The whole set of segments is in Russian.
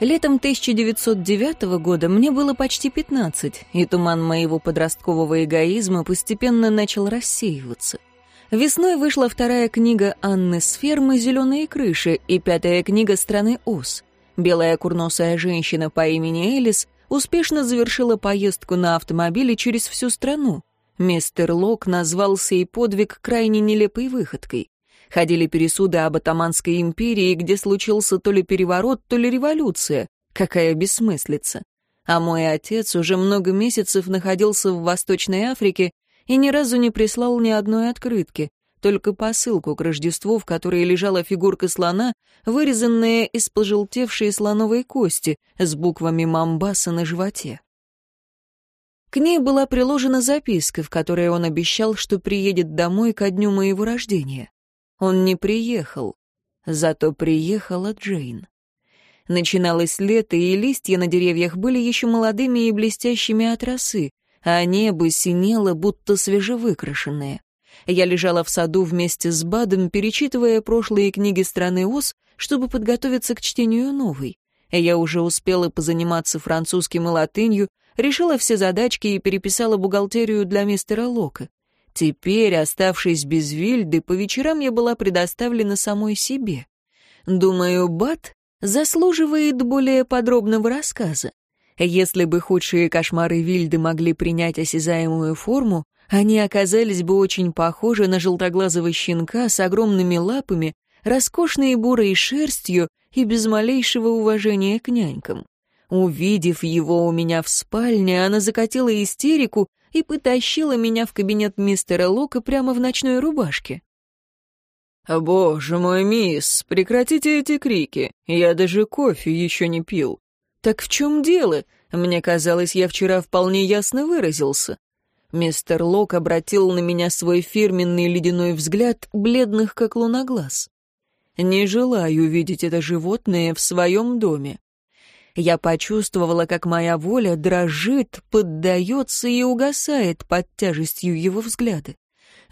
Летом 1909 года мне было почти 15, и туман моего подросткового эгоизма постепенно начал рассеиваться. Весной вышла вторая книга Анны с фермы «Зеленые крыши» и пятая книга «Страны Оз». Белая курносая женщина по имени Элис успешно завершила поездку на автомобиле через всю страну. Мистер Лок назвал сей подвиг крайне нелепой выходкой. Ходили пересуды об Атаманской империи, где случился то ли переворот, то ли революция. Какая бессмыслица. А мой отец уже много месяцев находился в Восточной Африке и ни разу не прислал ни одной открытки, только посылку к Рождеству, в которой лежала фигурка слона, вырезанная из пожелтевшей слоновой кости с буквами Мамбаса на животе. К ней была приложена записка, в которой он обещал, что приедет домой ко дню моего рождения. Он не приехал, зато приехала Джейн. Начиналось лето, и листья на деревьях были еще молодыми и блестящими от росы, а небо синело, будто свежевыкрашенное. Я лежала в саду вместе с Бадом, перечитывая прошлые книги страны Оз, чтобы подготовиться к чтению новой. Я уже успела позаниматься французским и латынью, решила все задачки и переписала бухгалтерию для мистера Лока. Теперь, оставшись без Вильды, по вечерам я была предоставлена самой себе. Думаю, Бат заслуживает более подробного рассказа. Если бы худшие кошмары Вильды могли принять осязаемую форму, они оказались бы очень похожи на желтоглазого щенка с огромными лапами, роскошной бурой шерстью и без малейшего уважения к нянькам. Увидев его у меня в спальне, она закатила истерику и потащила меня в кабинет мистера Лока прямо в ночной рубашке. «Боже мой, мисс, прекратите эти крики. Я даже кофе еще не пил». «Так в чем дело? Мне казалось, я вчера вполне ясно выразился». Мистер Лок обратил на меня свой фирменный ледяной взгляд, бледных как луноглаз. «Не желаю видеть это животное в своем доме. Я почувствовала, как моя воля дрожит, поддается и угасает под тяжестью его взгляда.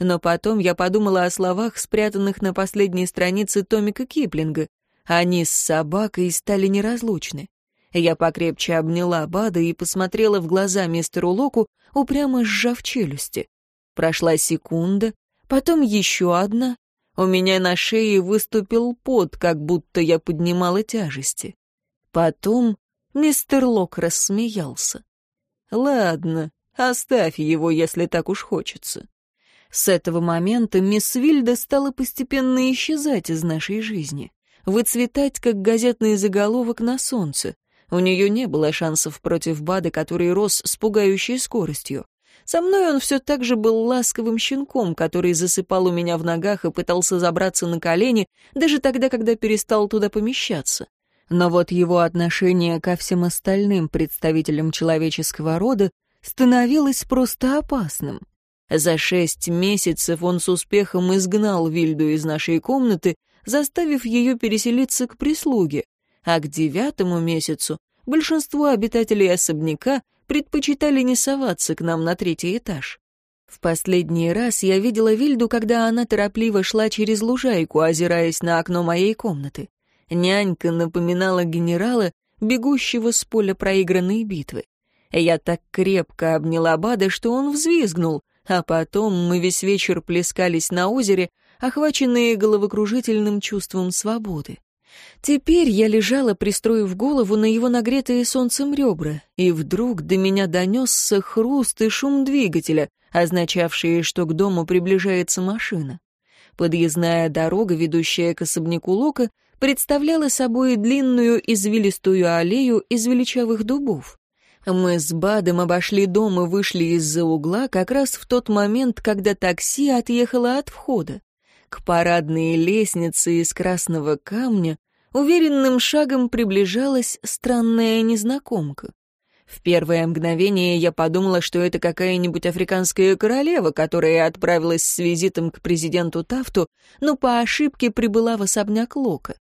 Но потом я подумала о словах, спрятанных на последней странице Томика Киплинга. Они с собакой стали неразлучны. Я покрепче обняла Бада и посмотрела в глаза мистеру Локу, упрямо сжав челюсти. Прошла секунда, потом еще одна. У меня на шее выступил пот, как будто я поднимала тяжести. Потом мистер Лок рассмеялся. «Ладно, оставь его, если так уж хочется». С этого момента мисс Вильда стала постепенно исчезать из нашей жизни, выцветать, как газетный заголовок на солнце. У нее не было шансов против Бада, который рос с пугающей скоростью. Со мной он все так же был ласковым щенком, который засыпал у меня в ногах и пытался забраться на колени, даже тогда, когда перестал туда помещаться. Но вот его отношение ко всем остальным представителям человеческого рода становилось просто опасным. За шесть месяцев он с успехом изгнал Вильду из нашей комнаты, заставив ее переселиться к прислуге, а к девятому месяцу большинство обитателей особняка предпочитали не соваться к нам на третий этаж. В последний раз я видела Вильду, когда она торопливо шла через лужайку, озираясь на окно моей комнаты. Нянька напоминала генерала, бегущего с поля проигранной битвы. Я так крепко обняла Бада, что он взвизгнул, а потом мы весь вечер плескались на озере, охваченные головокружительным чувством свободы. Теперь я лежала, пристроив голову на его нагретые солнцем ребра, и вдруг до меня донесся хруст и шум двигателя, означавшие, что к дому приближается машина. Подъездная дорога, ведущая к особняку Лока, представляла собой длинную извилистую аллею из величавых дубов. Мы с Бадом обошли дом и вышли из-за угла как раз в тот момент, когда такси отъехало от входа. К парадной лестнице из красного камня уверенным шагом приближалась странная незнакомка. В первое мгновение я подумала, что это какая-нибудь африканская королева, которая отправилась с визитом к президенту Тафту, но по ошибке прибыла в особняк Лока.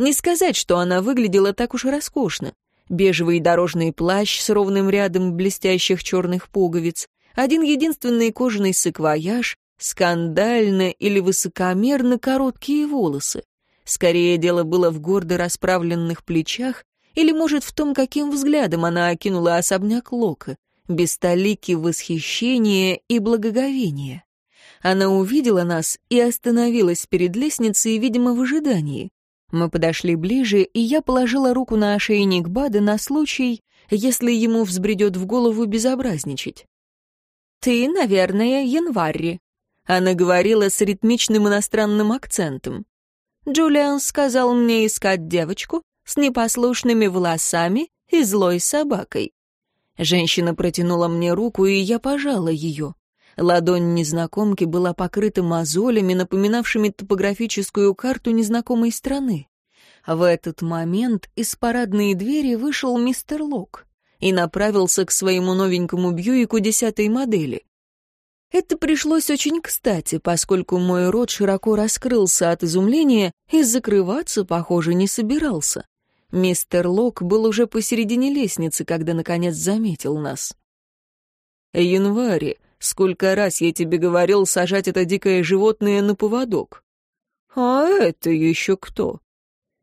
Не сказать, что она выглядела так уж роскошно. Бежевый дорожный плащ с ровным рядом блестящих черных пуговиц, один единственный кожаный саквояж, скандально или высокомерно короткие волосы. Скорее дело было в гордо расправленных плечах Или, может, в том, каким взглядом она окинула особняк Лока, без столики восхищения и благоговения. Она увидела нас и остановилась перед лестницей, видимо, в ожидании. Мы подошли ближе, и я положила руку на ошейник Бада на случай, если ему взбредет в голову безобразничать. «Ты, наверное, январь», — она говорила с ритмичным иностранным акцентом. «Джулиан сказал мне искать девочку с непослушными волосами и злой собакой». Женщина протянула мне руку, и я пожала ее. Ладонь незнакомки была покрыта мозолями, напоминавшими топографическую карту незнакомой страны. В этот момент из парадной двери вышел мистер Лок и направился к своему новенькому Бьюику десятой модели. Это пришлось очень кстати, поскольку мой рот широко раскрылся от изумления и закрываться, похоже, не собирался. Мистер Лок был уже посередине лестницы, когда, наконец, заметил нас. «Январь, Сколько раз я тебе говорил сажать это дикое животное на поводок? А это еще кто?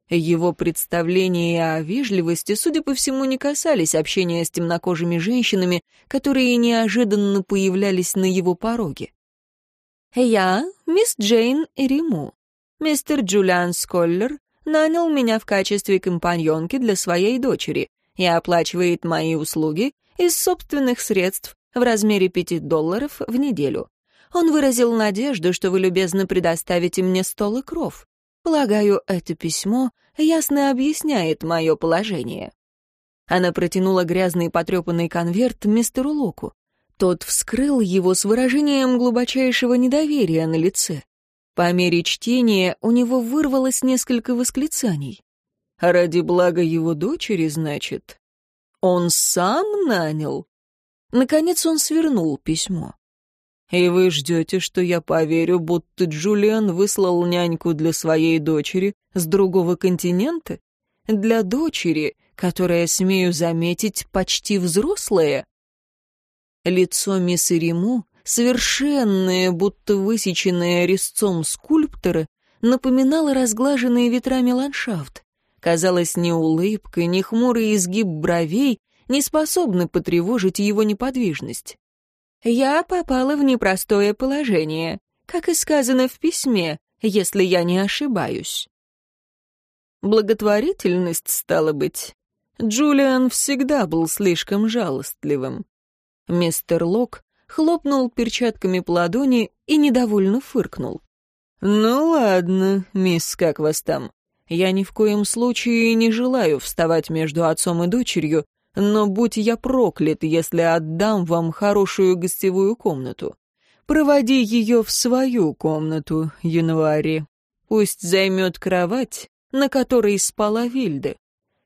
Его представления о вежливости, судя по всему, не касались общения с темнокожими женщинами, которые неожиданно появлялись на его пороге. «Я мисс Джейн Эриму. Мистер Джулиан Сколлер нанял меня в качестве компаньонки для своей дочери и оплачивает мои услуги из собственных средств в размере пяти долларов в неделю. Он выразил надежду, что вы любезно предоставите мне стол и кров. Полагаю, это письмо ясно объясняет мое положение». Она протянула грязный потрепанный конверт мистеру Локу. Тот вскрыл его с выражением глубочайшего недоверия на лице. По мере чтения у него вырвалось несколько восклицаний. «Ради блага его дочери, значит? Он сам нанял?» Наконец он свернул письмо. «И вы ждете, что я поверю, будто Джулиан выслал няньку для своей дочери с другого континента? Для дочери, которая, смею заметить, почти взрослая?» Лицо мисс Риму, совершенное, будто высеченное резцом скульптора, напоминало разглаженный ветрами ландшафт. Казалось, ни улыбка, ни хмурый изгиб бровей не способны потревожить его неподвижность. «Я попала в непростое положение, как и сказано в письме, если я не ошибаюсь». Благотворительность, стала быть. Джулиан всегда был слишком жалостливым. Мистер Лок хлопнул перчатками по ладони и недовольно фыркнул. «Ну ладно, мисс, как вас там? Я ни в коем случае не желаю вставать между отцом и дочерью, но будь я проклят, если отдам вам хорошую гостевую комнату. Проводи ее в свою комнату, январи. Пусть займет кровать, на которой спала Вильда».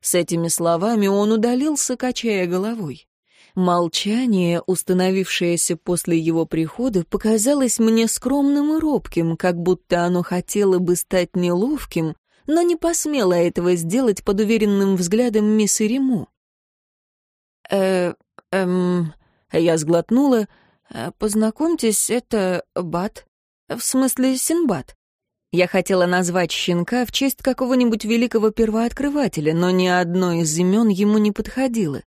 С этими словами он удалился, качая головой. Молчание, установившееся после его прихода, показалось мне скромным и робким, как будто оно хотело бы стать неловким, но не посмело этого сделать под уверенным взглядом мисс Ирему э эм...» Я сглотнула. «Э, «Познакомьтесь, это Бат. В смысле, Синбад». Я хотела назвать щенка в честь какого-нибудь великого первооткрывателя, но ни одно из имен ему не подходило.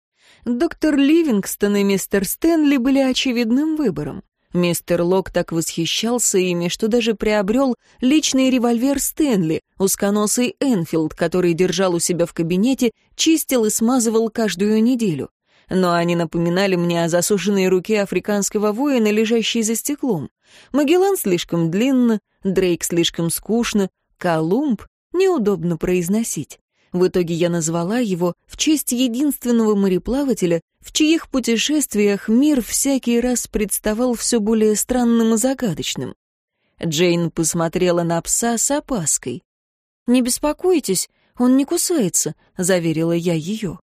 Доктор Ливингстон и мистер Стэнли были очевидным выбором. Мистер Лок так восхищался ими, что даже приобрел личный револьвер Стэнли, узконосый Энфилд, который держал у себя в кабинете, чистил и смазывал каждую неделю но они напоминали мне о засушенной руке африканского воина, лежащей за стеклом. Магеллан слишком длинно, Дрейк слишком скучно, Колумб неудобно произносить. В итоге я назвала его в честь единственного мореплавателя, в чьих путешествиях мир всякий раз представал все более странным и загадочным. Джейн посмотрела на пса с опаской. «Не беспокойтесь, он не кусается», — заверила я ее.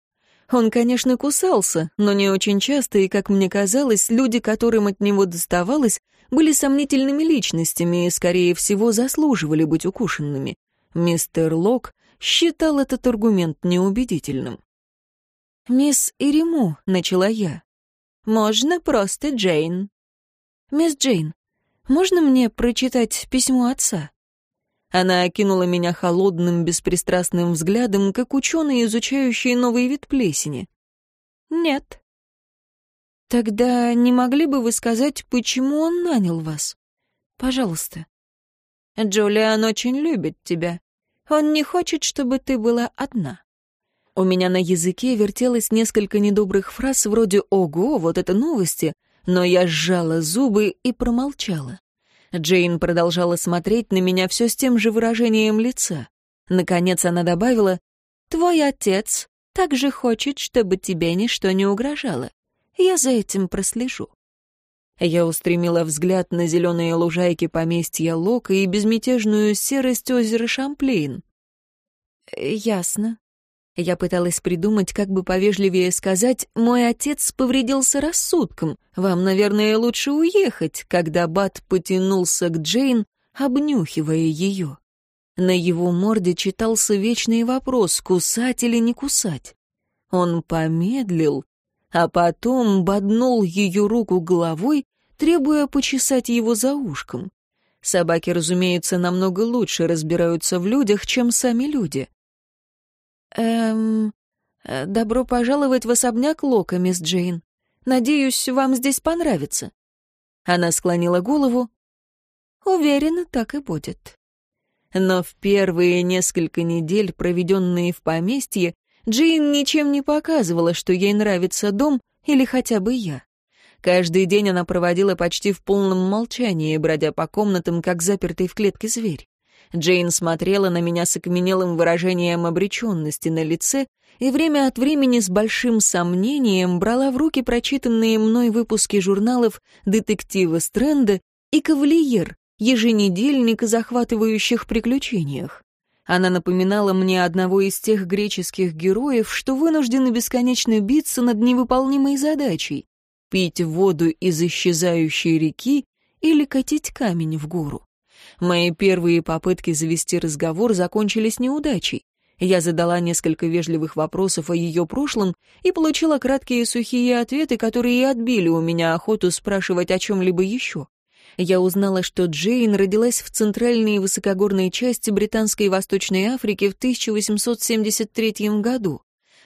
Он, конечно, кусался, но не очень часто, и, как мне казалось, люди, которым от него доставалось, были сомнительными личностями и, скорее всего, заслуживали быть укушенными. Мистер Лок считал этот аргумент неубедительным. «Мисс Ириму», — начала я. «Можно просто Джейн». «Мисс Джейн, можно мне прочитать письмо отца?» Она окинула меня холодным, беспристрастным взглядом, как ученый, изучающий новый вид плесени. «Нет». «Тогда не могли бы вы сказать, почему он нанял вас? Пожалуйста». «Джулиан очень любит тебя. Он не хочет, чтобы ты была одна». У меня на языке вертелось несколько недобрых фраз вроде «Ого, вот это новости», но я сжала зубы и промолчала. Джейн продолжала смотреть на меня все с тем же выражением лица. Наконец она добавила, «Твой отец также хочет, чтобы тебе ничто не угрожало. Я за этим прослежу». Я устремила взгляд на зеленые лужайки поместья Лока и безмятежную серость озера Шамплейн. «Ясно», я пыталась придумать, как бы повежливее сказать, «Мой отец повредился рассудком. Вам, наверное, лучше уехать», когда Бат потянулся к Джейн, обнюхивая ее. На его морде читался вечный вопрос, кусать или не кусать. Он помедлил, а потом боднул ее руку головой, требуя почесать его за ушком. Собаки, разумеется, намного лучше разбираются в людях, чем сами люди. «Эм... Э, добро пожаловать в особняк Лока, мисс Джейн. Надеюсь, вам здесь понравится». Она склонила голову. «Уверена, так и будет». Но в первые несколько недель, проведенные в поместье, Джейн ничем не показывала, что ей нравится дом или хотя бы я. Каждый день она проводила почти в полном молчании, бродя по комнатам, как запертый в клетке зверь. Джейн смотрела на меня с окаменелым выражением обреченности на лице и время от времени с большим сомнением брала в руки прочитанные мной выпуски журналов «Детектива Стрэнда» и «Кавалиер», еженедельник о захватывающих приключениях. Она напоминала мне одного из тех греческих героев, что вынуждены бесконечно биться над невыполнимой задачей — пить воду из исчезающей реки или катить камень в гору. Мои первые попытки завести разговор закончились неудачей. Я задала несколько вежливых вопросов о ее прошлом и получила краткие сухие ответы, которые отбили у меня охоту спрашивать о чем-либо еще. Я узнала, что Джейн родилась в центральной высокогорной части Британской Восточной Африки в 1873 году.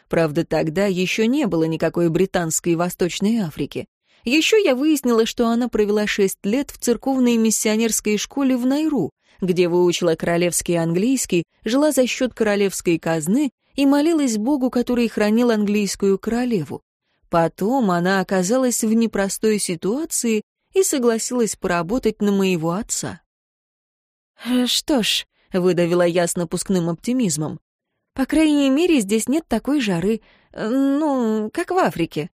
Правда, тогда еще не было никакой Британской Восточной Африки. Еще я выяснила, что она провела шесть лет в церковной миссионерской школе в Найру, где выучила королевский английский, жила за счет королевской казны и молилась Богу, который хранил английскую королеву. Потом она оказалась в непростой ситуации и согласилась поработать на моего отца. «Э, «Что ж», — выдавила я с напускным оптимизмом, «по крайней мере, здесь нет такой жары, э, ну, как в Африке».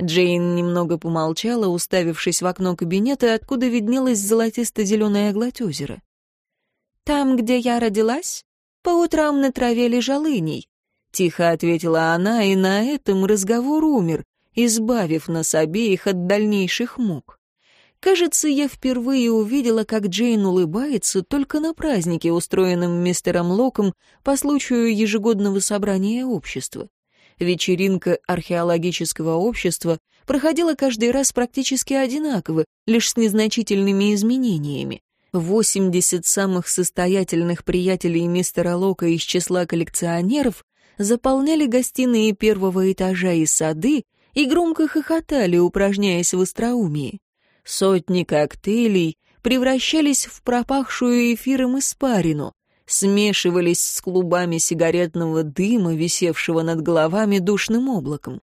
Джейн немного помолчала, уставившись в окно кабинета, откуда виднелась золотисто-зеленая гладь озера. «Там, где я родилась, по утрам на траве лежал иней», — тихо ответила она, и на этом разговор умер, избавив нас обеих от дальнейших мук. Кажется, я впервые увидела, как Джейн улыбается только на празднике, устроенном мистером Локом по случаю ежегодного собрания общества. Вечеринка археологического общества проходила каждый раз практически одинаково, лишь с незначительными изменениями. 80 самых состоятельных приятелей мистера Лока из числа коллекционеров заполняли гостиные первого этажа и сады и громко хохотали, упражняясь в остроумии. Сотни коктейлей превращались в пропахшую эфиром испарину, смешивались с клубами сигаретного дыма, висевшего над головами душным облаком.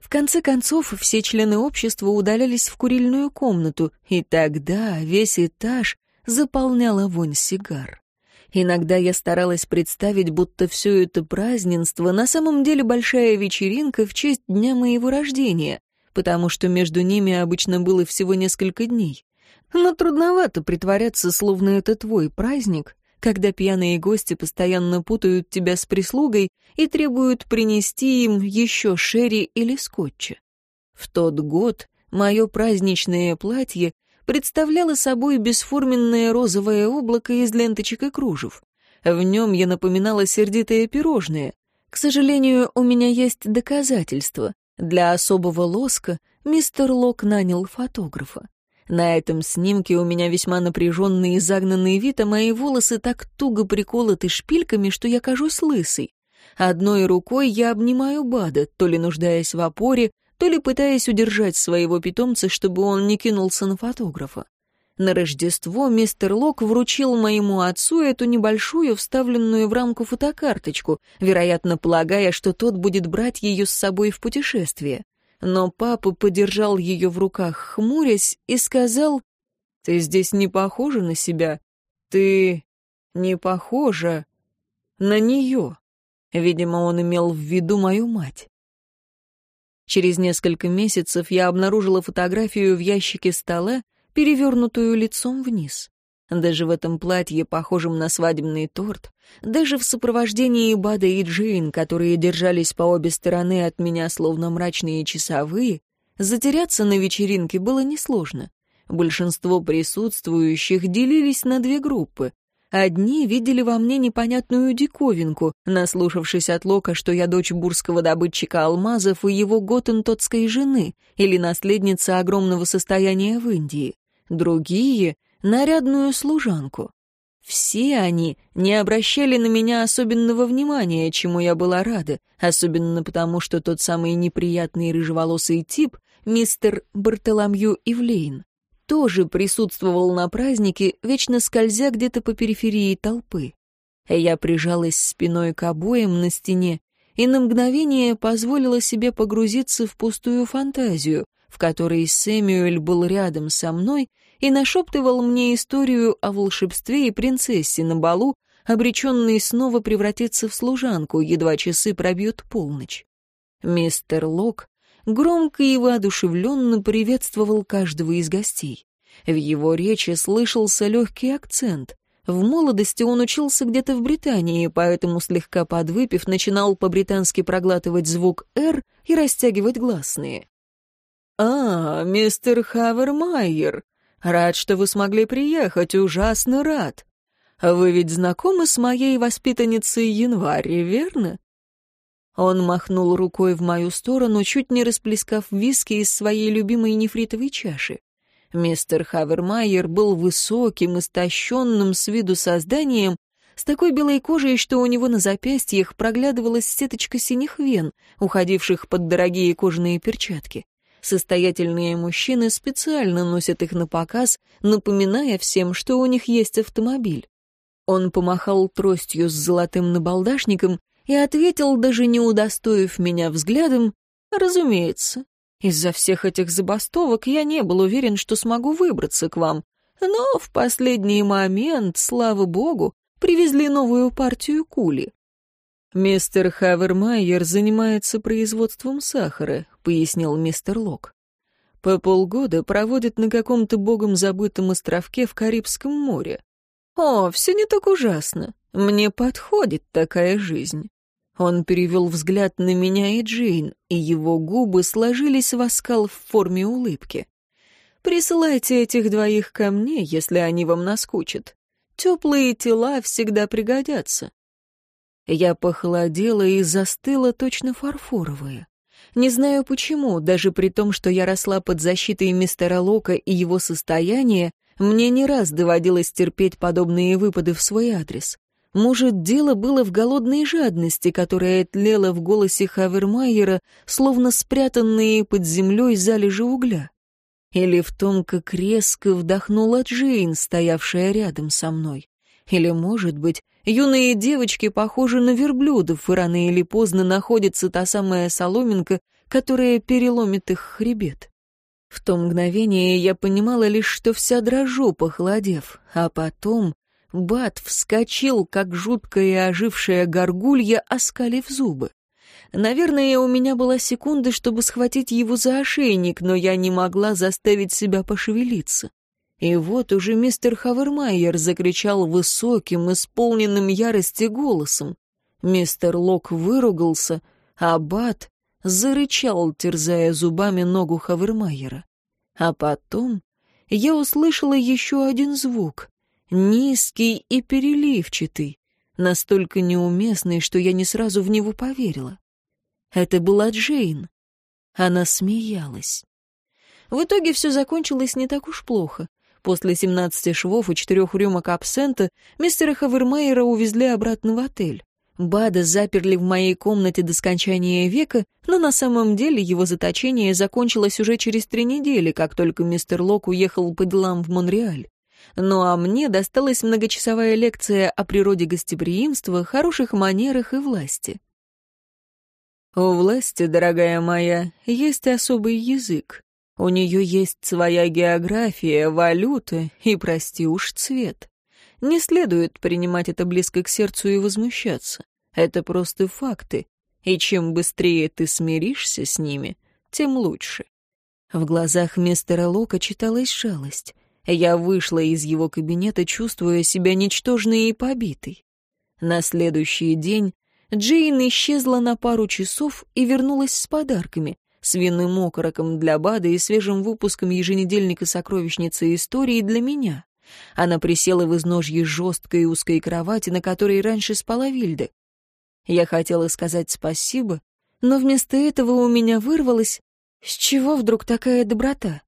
В конце концов, все члены общества удалялись в курильную комнату, и тогда весь этаж заполняла вонь сигар. Иногда я старалась представить, будто все это празднество на самом деле большая вечеринка в честь дня моего рождения, потому что между ними обычно было всего несколько дней. Но трудновато притворяться, словно это твой праздник, когда пьяные гости постоянно путают тебя с прислугой и требуют принести им еще шерри или скотча. В тот год мое праздничное платье представляло собой бесформенное розовое облако из ленточек и кружев. В нем я напоминала сердитое пирожное. К сожалению, у меня есть доказательства. Для особого лоска мистер Лок нанял фотографа. На этом снимке у меня весьма напряженный и загнанный вид, а мои волосы так туго приколоты шпильками, что я кажусь лысой. Одной рукой я обнимаю Бада, то ли нуждаясь в опоре, то ли пытаясь удержать своего питомца, чтобы он не кинулся на фотографа. На Рождество мистер Лок вручил моему отцу эту небольшую, вставленную в рамку фотокарточку, вероятно, полагая, что тот будет брать ее с собой в путешествие. Но папа подержал ее в руках, хмурясь, и сказал, «Ты здесь не похожа на себя. Ты не похожа на нее». Видимо, он имел в виду мою мать. Через несколько месяцев я обнаружила фотографию в ящике стола, перевернутую лицом вниз. Даже в этом платье, похожем на свадебный торт, даже в сопровождении Бада и Джейн, которые держались по обе стороны от меня, словно мрачные часовые, затеряться на вечеринке было несложно. Большинство присутствующих делились на две группы. Одни видели во мне непонятную диковинку, наслушавшись от Лока, что я дочь бурского добытчика алмазов и его готентотской жены, или наследница огромного состояния в Индии другие — нарядную служанку. Все они не обращали на меня особенного внимания, чему я была рада, особенно потому, что тот самый неприятный рыжеволосый тип, мистер Бартоломью Ивлейн, тоже присутствовал на празднике, вечно скользя где-то по периферии толпы. Я прижалась спиной к обоям на стене и на мгновение позволила себе погрузиться в пустую фантазию, в которой Сэмюэль был рядом со мной и нашептывал мне историю о волшебстве и принцессе на балу, обреченной снова превратиться в служанку, едва часы пробьют полночь. Мистер Лок громко и воодушевленно приветствовал каждого из гостей. В его речи слышался легкий акцент. В молодости он учился где-то в Британии, поэтому, слегка подвыпив, начинал по-британски проглатывать звук «р» и растягивать гласные. «А, мистер Хавермайер, рад, что вы смогли приехать, ужасно рад. Вы ведь знакомы с моей воспитанницей Январь, верно?» Он махнул рукой в мою сторону, чуть не расплескав виски из своей любимой нефритовой чаши. Мистер Хавермайер был высоким, истощенным с виду созданием, с такой белой кожей, что у него на запястьях проглядывалась сеточка синих вен, уходивших под дорогие кожаные перчатки. Состоятельные мужчины специально носят их на показ, напоминая всем, что у них есть автомобиль. Он помахал тростью с золотым набалдашником и ответил, даже не удостоив меня взглядом, «Разумеется. Из-за всех этих забастовок я не был уверен, что смогу выбраться к вам. Но в последний момент, слава богу, привезли новую партию кули. «Мистер Хавермайер занимается производством сахара», — пояснил мистер Лок. «По полгода проводит на каком-то богом забытом островке в Карибском море. О, все не так ужасно. Мне подходит такая жизнь». Он перевел взгляд на меня и Джейн, и его губы сложились в оскал в форме улыбки. «Присылайте этих двоих ко мне, если они вам наскучат. Теплые тела всегда пригодятся. Я похолодела и застыла точно фарфоровая. Не знаю почему, даже при том, что я росла под защитой мистера Лока и его состояния, мне не раз доводилось терпеть подобные выпады в свой адрес. Может, дело было в голодной жадности, которая тлела в голосе Хавермайера, словно спрятанные под землей залежи угля. Или в том, как резко вдохнула Джейн, стоявшая рядом со мной. Или, может быть, юные девочки похожи на верблюдов, и рано или поздно находится та самая соломинка, которая переломит их хребет. В то мгновение я понимала лишь, что вся дрожу, похолодев, а потом Бат вскочил, как жуткая ожившая горгулья, оскалив зубы. Наверное, у меня была секунда, чтобы схватить его за ошейник, но я не могла заставить себя пошевелиться. И вот уже мистер Хавермайер закричал высоким, исполненным ярости голосом. Мистер Лок выругался, а Бат зарычал, терзая зубами ногу Хавермайера. А потом я услышала еще один звук, низкий и переливчатый, настолько неуместный, что я не сразу в него поверила. Это была Джейн. Она смеялась. В итоге все закончилось не так уж плохо. После 17 швов и четырех рюмок абсента мистера Хавермейера увезли обратно в отель. Бада заперли в моей комнате до скончания века, но на самом деле его заточение закончилось уже через три недели, как только мистер Лок уехал по делам в Монреаль. Ну а мне досталась многочасовая лекция о природе гостеприимства, хороших манерах и власти. У власти, дорогая моя, есть особый язык. У нее есть своя география, валюта и, прости уж, цвет. Не следует принимать это близко к сердцу и возмущаться. Это просто факты, и чем быстрее ты смиришься с ними, тем лучше. В глазах мистера Лока читалась жалость. Я вышла из его кабинета, чувствуя себя ничтожной и побитой. На следующий день Джейн исчезла на пару часов и вернулась с подарками, с винным окороком для Бада и свежим выпуском еженедельника «Сокровищницы истории» для меня. Она присела в изножье жесткой узкой кровати, на которой раньше спала Вильда. Я хотела сказать спасибо, но вместо этого у меня вырвалось «С чего вдруг такая доброта?»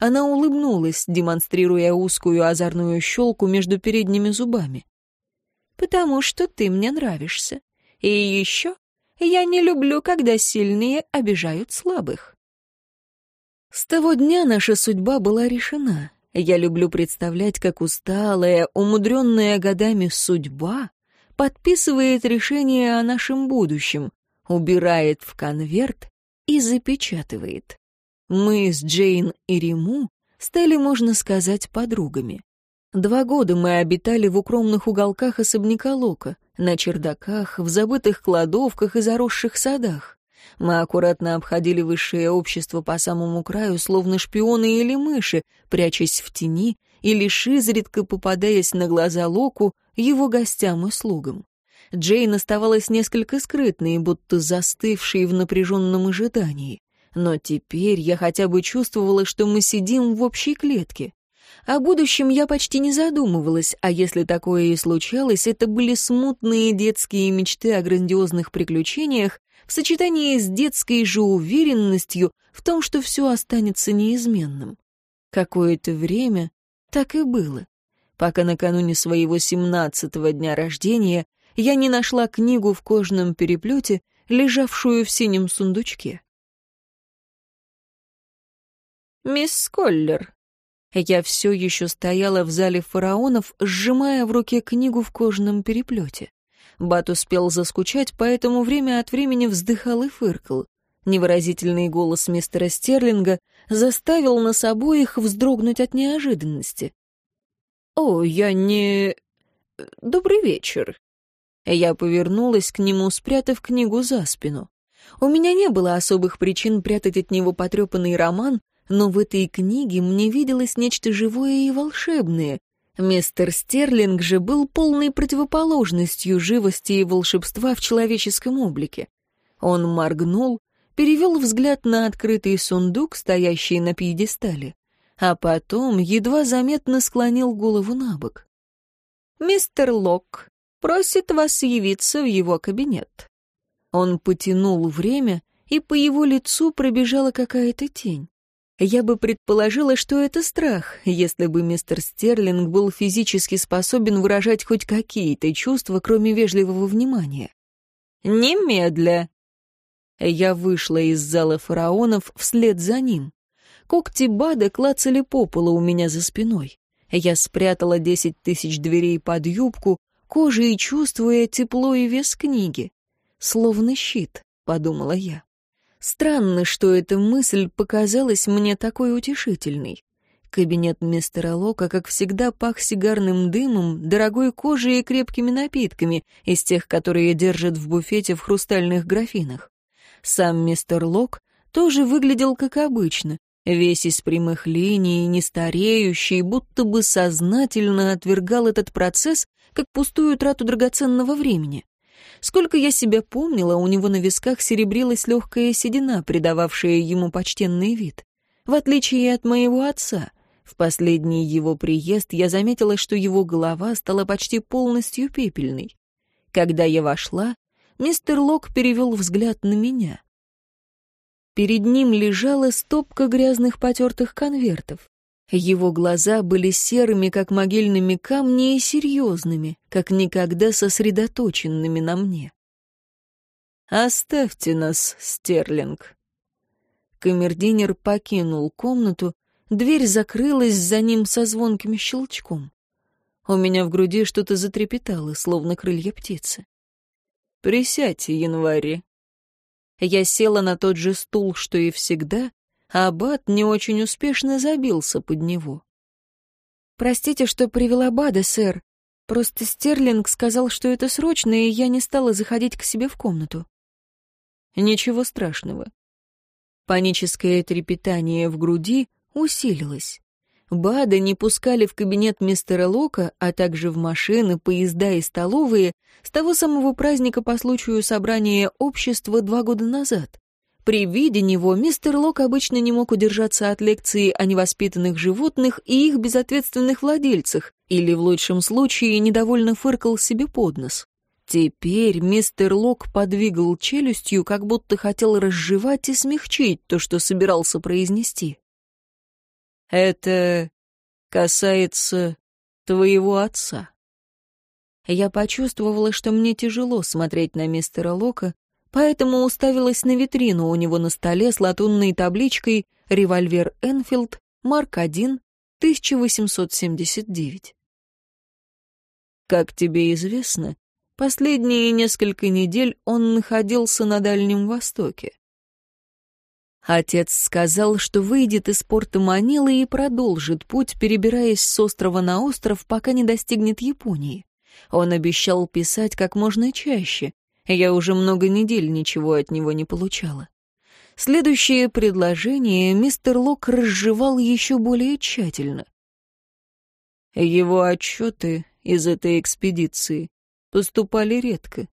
Она улыбнулась, демонстрируя узкую озорную щелку между передними зубами. «Потому что ты мне нравишься. И еще я не люблю, когда сильные обижают слабых. С того дня наша судьба была решена. Я люблю представлять, как усталая, умудренная годами судьба подписывает решение о нашем будущем, убирает в конверт и запечатывает. Мы с Джейн и Риму стали, можно сказать, подругами. Два года мы обитали в укромных уголках особняка Лока, на чердаках, в забытых кладовках и заросших садах. Мы аккуратно обходили высшее общество по самому краю, словно шпионы или мыши, прячась в тени и лишь изредка попадаясь на глаза Локу, его гостям и слугам. Джейн оставалась несколько скрытной, будто застывшей в напряженном ожидании. Но теперь я хотя бы чувствовала, что мы сидим в общей клетке. О будущем я почти не задумывалась, а если такое и случалось, это были смутные детские мечты о грандиозных приключениях в сочетании с детской же уверенностью в том, что все останется неизменным. Какое-то время так и было, пока накануне своего семнадцатого дня рождения я не нашла книгу в кожаном переплете, лежавшую в синем сундучке. «Мисс Сколлер», я все еще стояла в зале фараонов, сжимая в руке книгу в кожаном переплете. Бат успел заскучать, поэтому время от времени вздыхал и фыркал. Невыразительный голос мистера Стерлинга заставил нас обоих вздрогнуть от неожиданности. «О, я не... Добрый вечер». Я повернулась к нему, спрятав книгу за спину. У меня не было особых причин прятать от него потрепанный роман, но в этой книге мне виделось нечто живое и волшебное. Мистер Стерлинг же был полной противоположностью живости и волшебства в человеческом облике. Он моргнул, перевел взгляд на открытый сундук, стоящий на пьедестале, а потом едва заметно склонил голову на бок. «Мистер Лок просит вас явиться в его кабинет». Он потянул время, и по его лицу пробежала какая-то тень. Я бы предположила, что это страх, если бы мистер Стерлинг был физически способен выражать хоть какие-то чувства, кроме вежливого внимания. «Немедля!» Я вышла из зала фараонов вслед за ним. Когти Бада клацали по полу у меня за спиной. Я спрятала десять тысяч дверей под юбку, кожей чувствуя тепло и вес книги. «Словно щит», — подумала я. Странно, что эта мысль показалась мне такой утешительной. Кабинет мистера Лока, как всегда, пах сигарным дымом, дорогой кожей и крепкими напитками, из тех, которые держат в буфете в хрустальных графинах. Сам мистер Лок тоже выглядел как обычно, весь из прямых линий, не стареющий, будто бы сознательно отвергал этот процесс как пустую трату драгоценного времени. Сколько я себя помнила, у него на висках серебрилась легкая седина, придававшая ему почтенный вид. В отличие от моего отца, в последний его приезд я заметила, что его голова стала почти полностью пепельной. Когда я вошла, мистер Лок перевел взгляд на меня. Перед ним лежала стопка грязных потертых конвертов. Его глаза были серыми, как могильными камни, и серьезными, как никогда сосредоточенными на мне. «Оставьте нас, Стерлинг». Камердинер покинул комнату, дверь закрылась за ним со звонким щелчком. У меня в груди что-то затрепетало, словно крылья птицы. «Присядьте, январи». Я села на тот же стул, что и всегда, а не очень успешно забился под него. «Простите, что привела Бада, сэр. Просто Стерлинг сказал, что это срочно, и я не стала заходить к себе в комнату». Ничего страшного. Паническое трепетание в груди усилилось. Бада не пускали в кабинет мистера Лока, а также в машины, поезда и столовые с того самого праздника по случаю собрания общества два года назад. При виде него мистер Лок обычно не мог удержаться от лекции о невоспитанных животных и их безответственных владельцах, или в лучшем случае недовольно фыркал себе под нос. Теперь мистер Лок подвигал челюстью, как будто хотел разжевать и смягчить то, что собирался произнести. «Это касается твоего отца». Я почувствовала, что мне тяжело смотреть на мистера Лока, поэтому уставилась на витрину у него на столе с латунной табличкой «Револьвер Энфилд, Марк 1, 1879». Как тебе известно, Последние несколько недель он находился на Дальнем Востоке. Отец сказал, что выйдет из порта Манилы и продолжит путь, перебираясь с острова на остров, пока не достигнет Японии. Он обещал писать как можно чаще. Я уже много недель ничего от него не получала. Следующее предложение мистер Лок разжевал еще более тщательно. Его отчеты из этой экспедиции поступали редко.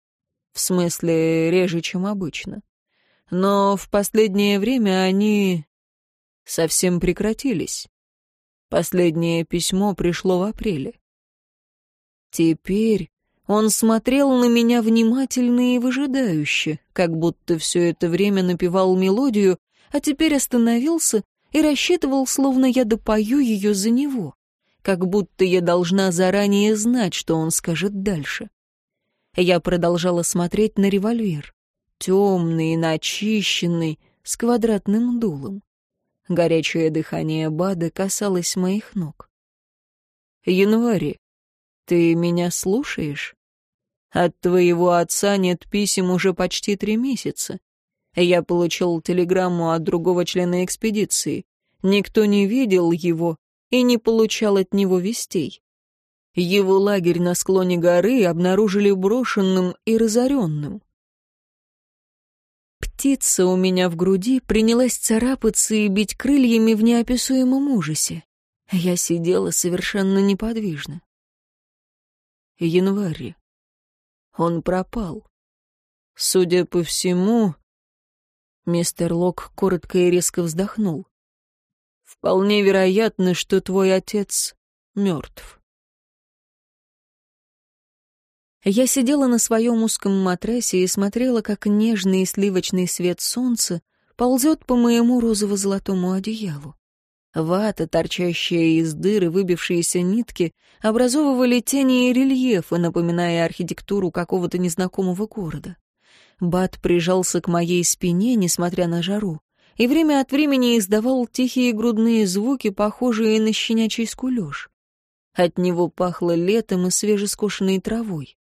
В смысле, реже, чем обычно. Но в последнее время они совсем прекратились. Последнее письмо пришло в апреле. Теперь он смотрел на меня внимательно и выжидающе, как будто все это время напевал мелодию, а теперь остановился и рассчитывал, словно я допою ее за него, как будто я должна заранее знать, что он скажет дальше. Я продолжала смотреть на револьвер. Темный, начищенный, с квадратным дулом. Горячее дыхание Бада касалось моих ног. «Январи, ты меня слушаешь? От твоего отца нет писем уже почти три месяца. Я получил телеграмму от другого члена экспедиции. Никто не видел его и не получал от него вестей. Его лагерь на склоне горы обнаружили брошенным и разоренным. Птица у меня в груди принялась царапаться и бить крыльями в неописуемом ужасе. Я сидела совершенно неподвижно. Январь. Он пропал. Судя по всему... Мистер Лок коротко и резко вздохнул. Вполне вероятно, что твой отец мертв. Я сидела на своем узком матрасе и смотрела, как нежный сливочный свет солнца ползет по моему розово-золотому одеялу. Вата, торчащая из дыры, выбившиеся нитки, образовывали тени и рельефы, напоминая архитектуру какого-то незнакомого города. Бат прижался к моей спине, несмотря на жару, и время от времени издавал тихие грудные звуки, похожие на щенячий скулеж. От него пахло летом и свежескошенной травой.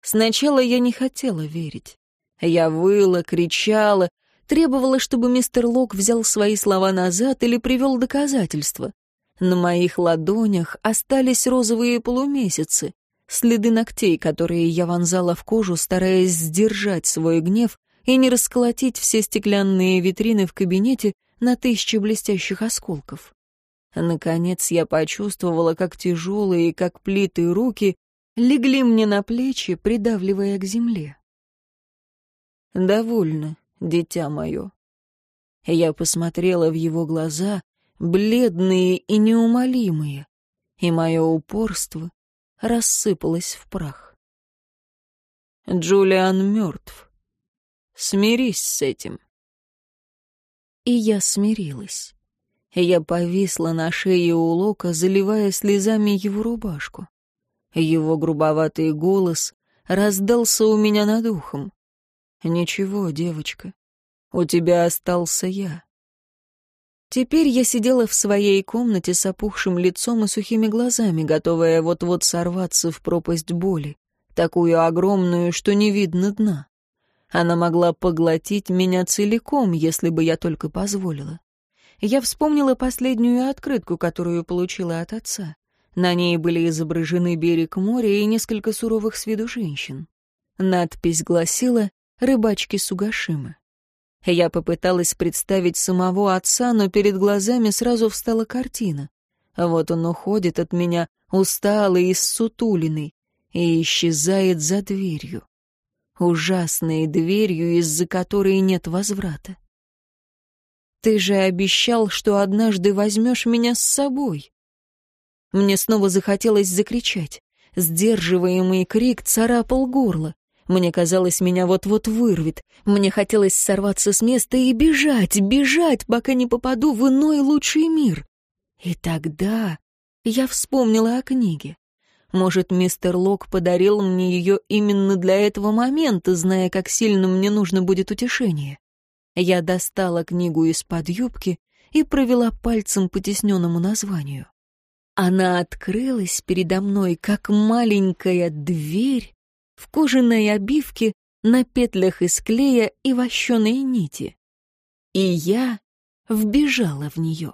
Сначала я не хотела верить. Я выла, кричала, требовала, чтобы мистер Лок взял свои слова назад или привел доказательства. На моих ладонях остались розовые полумесяцы, следы ногтей, которые я вонзала в кожу, стараясь сдержать свой гнев и не расколотить все стеклянные витрины в кабинете на тысячи блестящих осколков. Наконец я почувствовала, как тяжелые, как плиты руки легли мне на плечи, придавливая к земле. «Довольно, дитя мое». Я посмотрела в его глаза, бледные и неумолимые, и мое упорство рассыпалось в прах. Джулиан мертв. Смирись с этим. и я смирилась. Я повисла на шее у Лока, заливая слезами его рубашку. Его грубоватый голос раздался у меня над ухом. «Ничего, девочка, у тебя остался я». Теперь я сидела в своей комнате с опухшим лицом и сухими глазами, готовая вот-вот сорваться в пропасть боли, такую огромную, что не видно дна. Она могла поглотить меня целиком, если бы я только позволила. Я вспомнила последнюю открытку, которую получила от отца. На ней были изображены берег моря и несколько суровых с виду женщин. Надпись гласила «Рыбачки Сугашимы». Я попыталась представить самого отца, но перед глазами сразу встала картина. Вот он уходит от меня, усталый и ссутулиный, и исчезает за дверью. Ужасной дверью, из-за которой нет возврата. Ты же обещал, что однажды возьмешь меня с собой. Мне снова захотелось закричать. Сдерживаемый крик царапал горло. Мне казалось, меня вот-вот вырвет. Мне хотелось сорваться с места и бежать, бежать, пока не попаду в иной лучший мир. И тогда я вспомнила о книге. Может, мистер Лок подарил мне ее именно для этого момента, зная, как сильно мне нужно будет утешение. Я достала книгу из-под юбки и провела пальцем по тесненному названию. Она открылась передо мной, как маленькая дверь в кожаной обивке на петлях из клея и вощеной нити. И я вбежала в нее.